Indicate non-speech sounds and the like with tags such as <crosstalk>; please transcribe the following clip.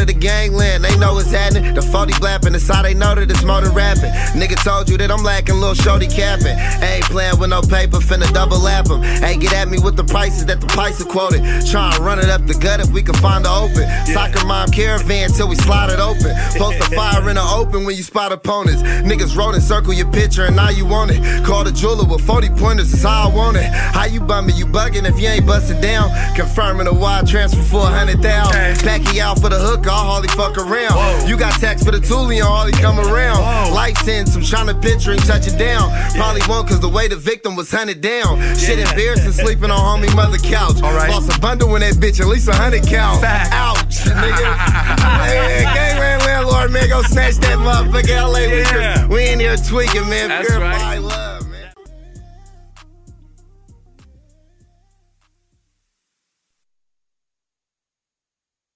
of the gangland, they know it's happening. The 40 blapping, it's how they know that it's more than rapping. Nigga told you that I'm lacking, little shorty capping. Ain't playing with no paper, finna double lap them. Ain't get at me with the prices that the price are quoted. Try and run it up the gut if we can find the open. Soccer mom caravan till we slide it open. Post a <laughs> fire in the open when you spot opponents. Niggas wrote and circle your picture and now you want it. Call the jeweler with 40 pointers, is how I want it. How you bumming? You bugging if you ain't busted down. Confirming a wide transfer for 100,000. Mackie out for the hooker, I hardly fuck around. Whoa. You got tax for the toolie, I hardly come around. Lights in, some China bitcher trying to touching down. Probably won't, cause the way the victim was hunted down. Yeah. Shit embarrassing, sleeping on homie mother couch. All right. Lost a bundle in that bitch, at least a hundred count. Fact. Ouch, <laughs> nigga. yeah, gangland landlord, man, go snatch that motherfucker LA. Yeah. We in here tweaking, man. That's Purify right.